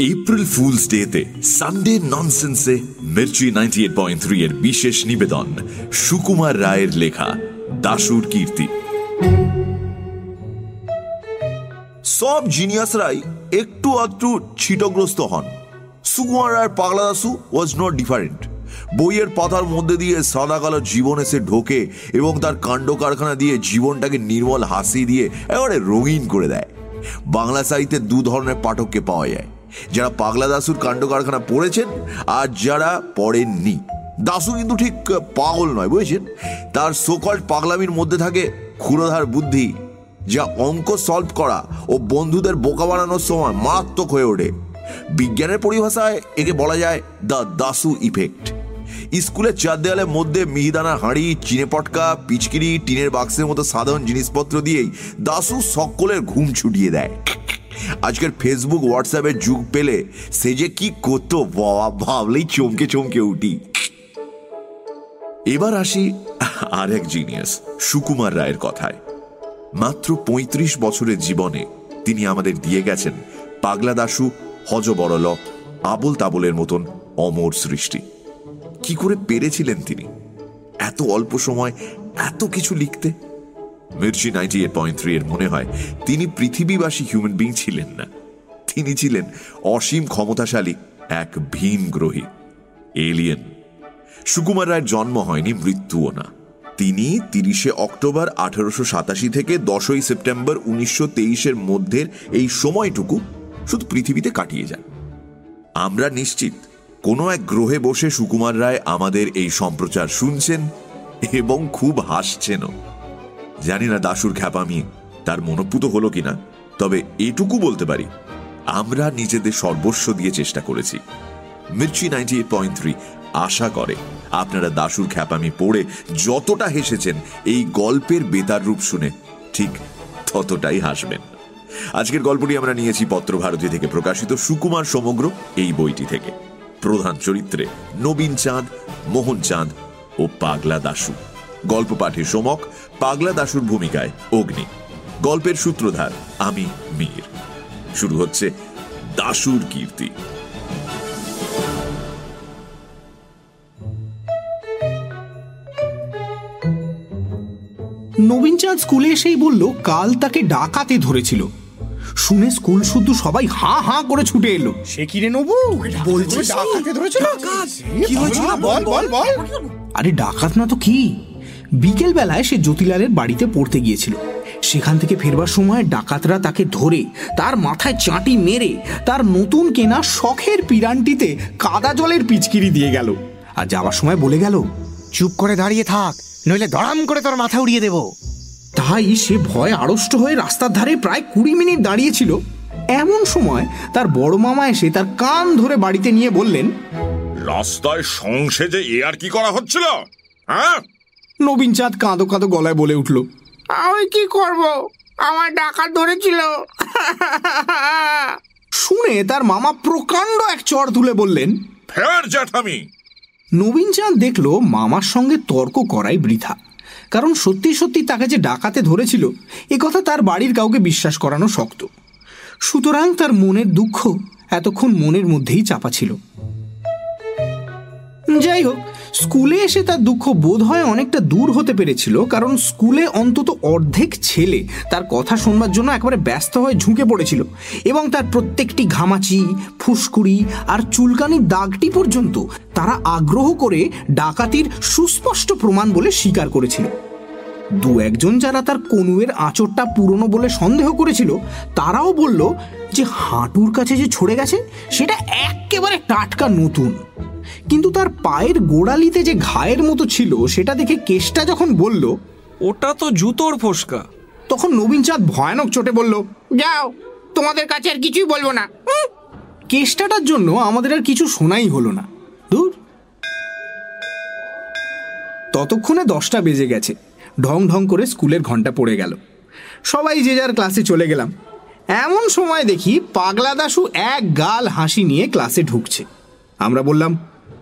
April fools ডেতে Sunday ননসেন্সে Mirchi ninety eight point three এর বিশেষ নিবেদন, সুকুমার রায়ের লেখা দাসুর কীর্তি। সব জিনিয়াসরাই একটু আধটু ছিটগ্রস্ত হন। সুকুমার রায়ের পাগলা দাসু ওয়াজ নট ডিফারেন্ট বইয়ের পাতার মধ্যে দিয়ে সাদা কালো জীবন এসে ঢোকে এবং তার কাণ্ড কারখানা দিয়ে জীবনটাকে নির্মল হাসি দিয়ে একেবারে রঙিন করে দেয়। বাংলা সাহিত্যে দু ধরনের পাঠককে পাওয়া যায়। যারা পাগলা দাসুর কাণ্ড কারখানা পড়েছেন আর যারা পড়েননি। দাসু কিন্তু ঠিক পাগল নয়, বুঝেছেন? তার সোকল্ড পাগলামির মধ্যে থাকে ক্ষুরধার বুদ্ধি, যা অঙ্ক সলভ করা ও বন্ধুদের বোকা বানানোর সময় মারাত্মক হয়ে ওঠে। বিজ্ঞানের পরিভাষায় একে বলা যায় দ্য দাসু ইফেক্ট স্কুলের চার দেওয়ালের মধ্যে মিহিদানার হাঁড়ি, চিনে পটকা, পিচকিরি, টিনের বাক্সের মতো সাধারণ জিনিসপত্র দিয়েই দাসু সকলের ঘুম ছুটিয়ে দেয়। আজকের ফেসবুক হোয়াটসঅ্যাপের যুগ পেলে সে যে কি করতো, বাবা, ভাবলেই চমকে চমকে উঠি। এবার আসি আর এক জিনিয়াস সুকুমার রায়ের কথায়। মাত্র ৩৫ বছরের জীবনে তিনি আমাদের দিয়ে গেছেন পাগলা দাসু হজবরল আবল তাবলের মতন অমর সৃষ্টি। কি করে পেরেছিলেন তিনি? এত অল্প সময় এত কিছু লিখতে? Mirchi ninety eight point three এর মনে হয় তিনি পৃথিবীবাসী হিউম্যান বিং ছিলেন না। তিনি ছিলেন অসীম ক্ষমতাশালী এক ভিন গ্রহী এলিয়েন সুকুমার রায়ের জন্ম হয়নি, মৃত্যুও না। তিনি তিরিশে অক্টোবর আঠারোশো সাতাশি থেকে দশই সেপ্টেম্বর উনিশশো তেইশের মধ্যের এই সময়টুকু শুধু পৃথিবীতে কাটিয়ে যান। আমরা নিশ্চিত, কোনো এক গ্রহে বসে সুকুমার রায় আমাদের এই সম্প্রচার শুনছেন এবং খুব হাসছেনও। জানি না দাসুর খ্যাপামি তার মনোপুত হলো কিনা, তবে এটুকু বলতে পারি, আমরা নিজেদের সর্বস্ব দিয়ে চেষ্টা করেছি। মির্চি নাইনটি এইট পয়েন্ট আশা করে, আপনারা দাসুর খ্যাপামি পড়ে যতটা হেসেছেন, এই গল্পের বেতার রূপ শুনে ঠিক ততটাই হাসবেন। আজকের গল্পটি আমরা নিয়েছি পত্রভারতী থেকে প্রকাশিত সুকুমার সমগ্র এই বইটি থেকে। প্রধান চরিত্রে নবীন চাঁদ, মোহন চাঁদ ও পাগলা দাসু গল্প পাঠে সমক পাগলা দাসুর ভূমিকায় অগ্নি। গল্পের সূত্রধার আমি মীর। শুরু হচ্ছে দাসুর কীর্তি। নবীনচাঁদ স্কুলে এসেই বলল কাল তাকে ডাকাতে ধরেছিল। শুনে স্কুল শুদ্ধ সবাই হাঁ হা করে ছুটে এলো। সে কি রে নবু? বলছিস ডাকাতে ধরেছিল? কি হয়েছিল? বল বল বল। আরে ডাকাত না তো কি? বিকেল বেলায় সে জ্যোতিলালের বাড়িতে পড়তে গিয়েছিল। সেখান থেকে ফেরবার সময় ডাকাতরা তাকে ধরে তার মাথায় চাঁটি মেরে তার নতুন কেনা শখের পিরানটিতে কাদা জলের পিচকিরি দিয়ে গেল। আর যাওয়ার সময় বলে গেল চুপ করে দাঁড়িয়ে থাক নইলে দড়াম করে তোর মাথা উড়িয়ে দেবো। তাই সে ভয় আড়ষ্ট হয়ে রাস্তার ধারে প্রায় কুড়ি মিনিট দাঁড়িয়েছিল। এমন সময় তার বড় মামা এসে তার কান ধরে বাড়িতে নিয়ে বললেন রাস্তায় সংসে যে এ আর কি করা হচ্ছিল? হ্যাঁ? নবীন চাঁদ কাঁদো কাঁদো গলায় বলে উঠল আমি কি করব? আমার ডাকাত ধরেছিল। শুনে তার মামা প্রকাণ্ড এক চড় তুলে বললেন ফের জ্যাঠামি। নবীন চাঁদ দেখল মামার সঙ্গে তর্ক করাই বৃথা কারণ সত্যি সত্যি তাকে যে ডাকাতে ধরেছিল এ কথা তার বাড়ির কাউকে বিশ্বাস করানো শক্ত। সুতরাং তার মনের দুঃখ এতক্ষণ মনের মধ্যেই চাপা ছিল। যাই হোক স্কুলে এসে তার দুঃখ বোধ হয় অনেকটা দূর হতে পেরেছিল, কারণ স্কুলে অন্তত অর্ধেক ছেলে তার কথা শুনবার জন্য একেবারে ব্যস্ত হয়ে ঝুঁকে পড়েছিল এবং তার প্রত্যেকটি ঘামাচি, ফুসকুড়ি আর চুলকানির দাগটি পর্যন্ত তারা আগ্রহ করে ডাকাতির সুস্পষ্ট প্রমাণ বলে স্বীকার করেছিল। দু একজন যারা তার কনুয়ের আঁচড়টা পুরনো বলে সন্দেহ করেছিল, তারাও বলল যে হাঁটুর কাছে যে ছড়ে গেছে সেটা একেবারে টাটকা নতুন। কিন্তু তার পায়ের গোড়ালিতে যে ঘায়ের মতো ছিল সেটা দেখে কেষ্টা যখন বলল ওটা তো জুতোর ফোসকা। তখন নবীন চাঁদ ভয়ানক চোটে বলল যাও তোমাদের কাছে আর কিছুই বলব না। হুম, কেষ্টাটার জন্য আমাদের আর কিছু শোনাই হলো না। দূর। ততক্ষণে দশটা বেজে গেছে। ঢং ঢং করে স্কুলের ঘণ্টা পড়ে গেল। সবাই যে যার ক্লাসে চলে গেলাম। এমন সময় দেখি পাগলা দাসু এক গাল হাসি নিয়ে ক্লাসে ঢুকছে। আমরা বললাম,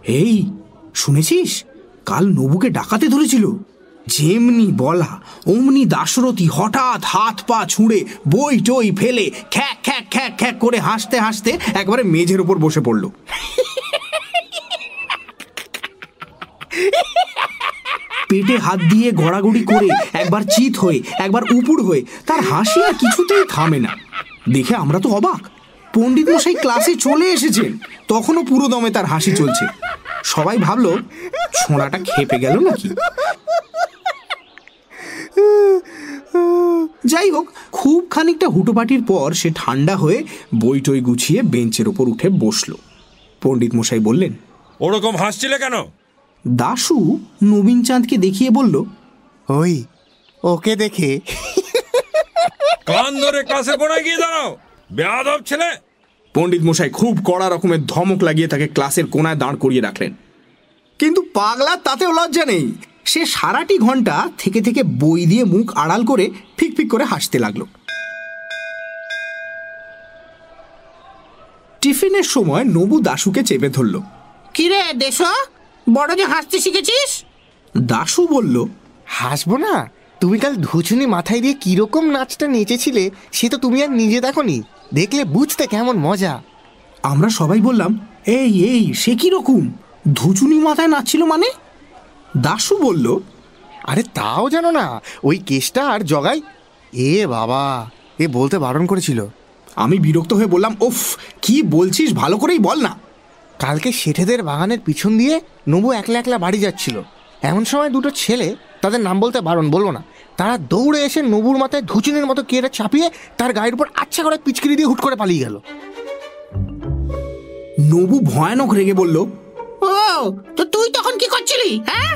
এই, শুনেছিস? কাল নবুকে ডাকাতে ধরেছিল। যেমনি বলা, অমনি দাশরথী হঠাৎ হাত পা ছুঁড়ে বই টই ফেলে খ্যাক খ্যাক খ্যাক খ্যাক করে হাসতে হাসতে একবারে মেঝের উপর বসে পড়ল। পেটে হাত দিয়ে গড়াগড়ি করে একবার চিত হয়ে, একবার উপুড় হয়ে, তার হাসি আর কিছুতেই থামে না। দেখে আমরা তো অবাক। পণ্ডিত মশাই ক্লাসে চলে এসেছেন। তখনও পুরো দমে তার হাসি চলছে। সবাই ভাবলো ছোঁড়াটা খেপে গেল নাকি? যাই হোক খুব খানিকটা হুটোপাটির পর সে ঠান্ডা হয়ে বই টই গুছিয়ে বেঞ্চের ওপর উঠে বসল। পণ্ডিত মশাই বললেন ওরকম হাসছিলে কেন? দাশু নবীন চাঁদকে দেখিয়ে বলল ওই ওকে দেখে কান ধরে ক্লাসে পড়ে গিয়ে দাঁড়াও। বেয়াদব ছেলে। পণ্ডিত মশাই খুব কড়া রকমের ধমক লাগিয়ে তাকে ক্লাসের কোনায় দাঁড় করিয়ে রাখলেন। কিন্তু পাগলার তাতেও লজ্জা নেই। সে সারাটি ঘণ্টা থেকে থেকে বই দিয়ে মুখ আড়াল করে ফিক ফিক করে হাসতে লাগল। টিফিনের সময় নবু দাশুকে চেপে ধরল। কিরে দেশ বড় যে হাসতে শিখেছিস? দাশু বলল হাসবো না? তুমি কাল ধুচুনি মাথায় দিয়ে কীরকম নাচটা নেচেছিলে সে তো তুমি আর নিজে দেখনি। দেখলে বুঝতে কেমন মজা। আমরা সবাই বললাম এই এই সে কি রকম ধুচুনি মাথায় নাচছিল মানে? দাশু বলল আরে তাও জানো না ওই কেসটা আর জগাই। এ বাবা এ বলতে বারণ করেছিল। আমি বিরক্ত হয়ে বললাম ওফ কি বলছিস? ভালো করেই বল না। কালকে শেঠেদের বাগানের পিছন দিয়ে নবু একলা একলা বাড়ি যাচ্ছিল। এমন সময় দুটো ছেলে তাদের নাম বলতে বারণ বলব না। তারা দৌড়ে এসে নবুর মাথায় ধুচুনের মতো কেটে চাপিয়ে তার গায়ের উপর আচ্ছা করে পিচকিরি দিয়ে হুট করে পালিয়ে গেল। নবু ভয়ানক রেগে বলল ও তো তুই তখন কি করছিলি হ্যাঁ?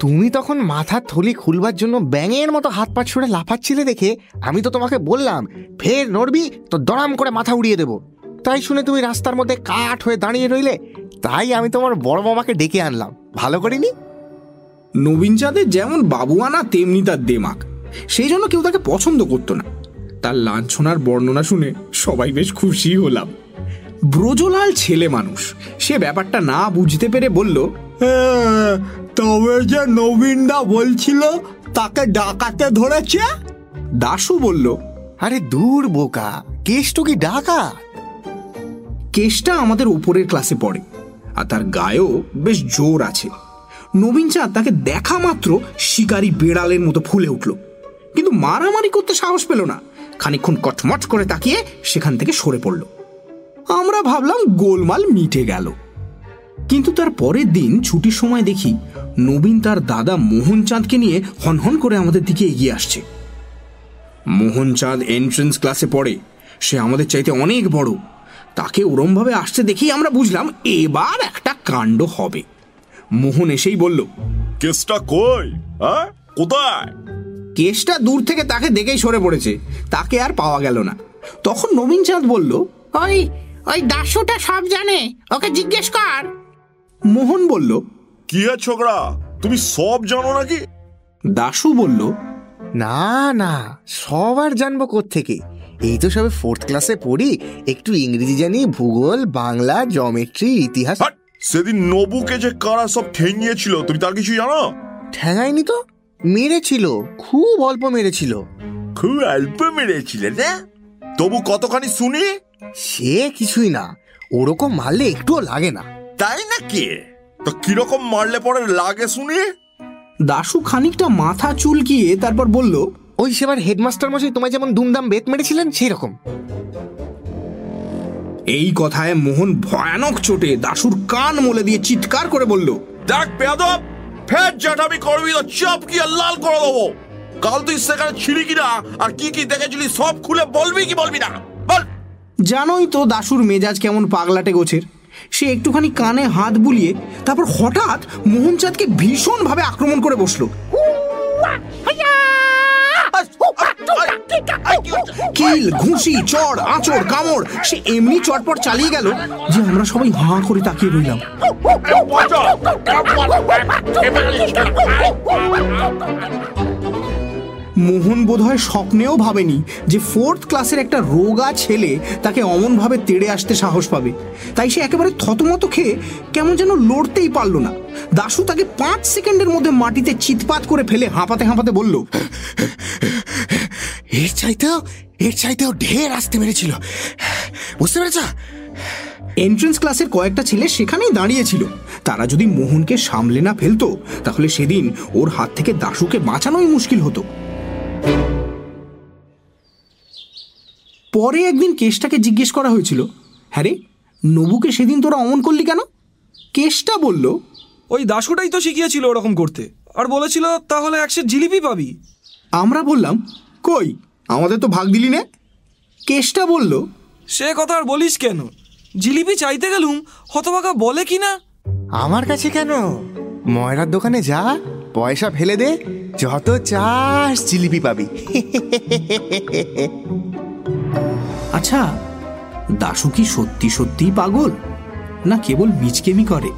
তুমি তখন মাথার থলি খুলবার জন্য ব্যাঙের মতো হাত পা ছুড়ে লাফাচ্ছিলে দেখে আমি তো তোমাকে বললাম ফের নড়বি তো দড়াম করে মাথা উড়িয়ে দেবো। তাই শুনে তুমি রাস্তার মধ্যে কাঠ হয়ে দাঁড়িয়ে রইলে তাই আমি তোমার বড় মামাকে ডেকে আনলাম। ভালো করিনি? নবীন চাঁদের যেমন বাবুয়ানা তেমনি তার দেমাক। সেই জন্য কেউ তাকে পছন্দ করতো না। তার লাঞ্ছনার বর্ণনা শুনে সবাই বেশ খুশি হলাম। ব্রজলাল ছেলে মানুষ সে ব্যাপারটা না বুঝতে পেরে বলল তবে যে নবীনদা বলছিল তাকে ডাকাতে ধরেছে? দাশু বলল আরে দূর বোকা কেষ্ট কি ডাকা কেসটা আমাদের উপরের ক্লাসে পড়ে আর তার গায়েও বেশ জোর আছে। নবীন চাঁদ তাকে দেখা মাত্র শিকারী বেড়ালের মতো ফুলে উঠল। কিন্তু মারামারি করতে সাহস পেল না। খানিকক্ষণ কটমট করে তাকিয়ে সেখান থেকে সরে পড়ল। আমরা ভাবলাম গোলমাল মিটে গেল। কিন্তু তার পরের দিন ছুটির সময় দেখি নবীন তার দাদা মোহনচাঁদকে নিয়ে হনহন করে আমাদের দিকে এগিয়ে আসছে। মোহনচাঁদ এন্ট্রেন্স ক্লাসে পড়ে। সে আমাদের চাইতে অনেক বড়। তাকে ওরমভাবে আসতে দেখেই আমরা বুঝলাম এবার একটা কাণ্ড হবে। মোহন এসেই বলল কেসটা কই? হ্যাঁ? কোথায়? কেসটা দূর থেকে তাকে দেখেই সরে পড়েছে তাকে আর পাওয়া গেল না। তখন নবীন চাঁদ বলল ওই ওই দাসুটা সব জানে ওকে জিজ্ঞেস কর। মোহন বলল কি হে ছোকরা তুমি সব জানো নাকি? দাশু বলল না না সবার জানব থেকে এই তো সবে ফোর্থ ক্লাসে পড়ি একটু ইংরেজি জানি ভূগোল বাংলা জমেট্রি ইতিহাস! সেদিন নবুকে যে কারা সব ঠেঙিয়েছিল তুমি তার কিছু জানো? ঠেঙায়নি তো? মেরেছিল খুব অল্প মেরেছিল। খুব অল্প মেরেছিলে না? তবু কতখানি শুনি? সে কিছুই না ওরকম মারলে একটুও লাগে না। তাই নাকি? তো কীরকম মারলে পরে লাগে শুনি? দাশু খানিকটা মাথা চুলকিয়ে তারপর বলল ওই সেবার হেডমাস্টার মশাই তোমায় যেমন দুমদাম বেত মেরেছিলেন সেই রকম এই কথায় মোহন ভয়ানক চোটে দাশুর কান মলে দিয়ে চিৎকার করে বলল দেখ বেয়াদব ফের জ্যাঠামি করবি তো চাপ কি লাল করে দেবো। কাল তুই সেখানে ছিলি কিনা আর কি কি দেখেছিলি সব খুলে বলবি কি বলবি না? বল। জানোই তো দাশুর মেজাজ কেমন পাগলাটে গোছের। সে একটুখানি কানে হাত বুলিয়ে তারপর হঠাৎ মোহনচাঁদকে ভীষণভাবে আক্রমণ করে বসল। কিল ঘুষি চড় আঁচড় কামড় সে এমনি চটপট চালিয়ে গেল যে আমরা সবাই হাঁ করে তাকিয়ে রইলাম মোহন বোধহয় স্বপ্নেও ভাবেনি যে ফোর্থ ক্লাসের একটা রোগা ছেলে তাকে অমনভাবে তেড়ে আসতে সাহস পাবে। তাই সে একেবারে থতমত খেয়ে কেমন যেন লড়তেই পারল না। দাশু তাকে পাঁচ সেকেন্ডের মধ্যে মাটিতে চিৎপাত করে ফেলে হাঁপাতে হাঁপাতে বলল, এর চাইতেও এর চাইতেও ঢের আসতে মেরেছিল বুঝতে পেরেছ? এন্ট্রেন্স ক্লাসের কয়েকটা ছেলে সেখানেই দাঁড়িয়েছিল তারা যদি মোহনকে সামলে না ফেলতো, তাহলে সেদিন ওর হাত থেকে দাশুকে বাঁচানোই মুশকিল হতো। পরে একদিন কেশটাকে জিজ্ঞেস করা হয়েছিল হ্যাঁ রে নবুকে সেদিন তোরা অমন করলি কেন? কেশটা বলল ওই দাসুটাই তো শিখিয়েছিল ওরকম করতে আর বলেছিল তাহলে একশো জিলিপি পাবি। আমরা বললাম কই আমাদের তো ভাগ দিলি নে। কেশটা বলল সে কথা আর বলিস কেন? জিলিপি চাইতে গেলুম হতবাকা বলে কি না আমার কাছে কেন? ময়রার দোকানে যা পয়সা ফেলে দে যত চাস জিলিপি পাবি। আচ্ছা দাশু কি সত্যি সত্যিই পাগল না কেবল মিচকেমি করে?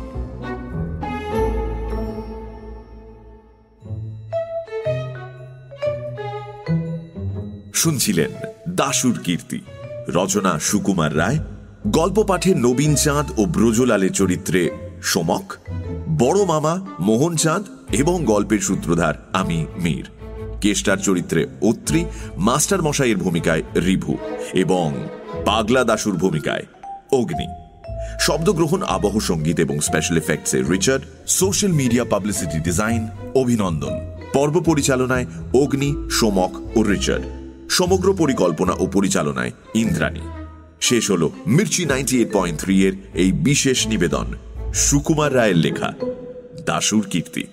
শুনছিলেন দাসুর কীর্তি রচনা সুকুমার রায় গল্প পাঠে নবীন চাঁদ ও ব্রজলালের চরিত্রে সমক বড় মামা মোহন চাঁদ এবং গল্পের সূত্রধার আমি মীর। কেষ্টার চরিত্রে অত্রি মাস্টার মশাইয়ের ভূমিকায় রিভু এবং পাগলা দাসুর ভূমিকায় অগ্নি। শব্দগ্রহণ, আবহ সংগীত এবং special এফেক্টসে Richard social media publicity design অভিনন্দন। পর্ব পরিচালনায় অগ্নি, সোমক ও রিচার্ড। সমগ্র পরিকল্পনা ও পরিচালনায় ইন্দ্রাণী। শেষ হল Mirchi ninety eight point three এর এই বিশেষ নিবেদন, সুকুমার রায়ের লেখা দাসুর কীর্তি।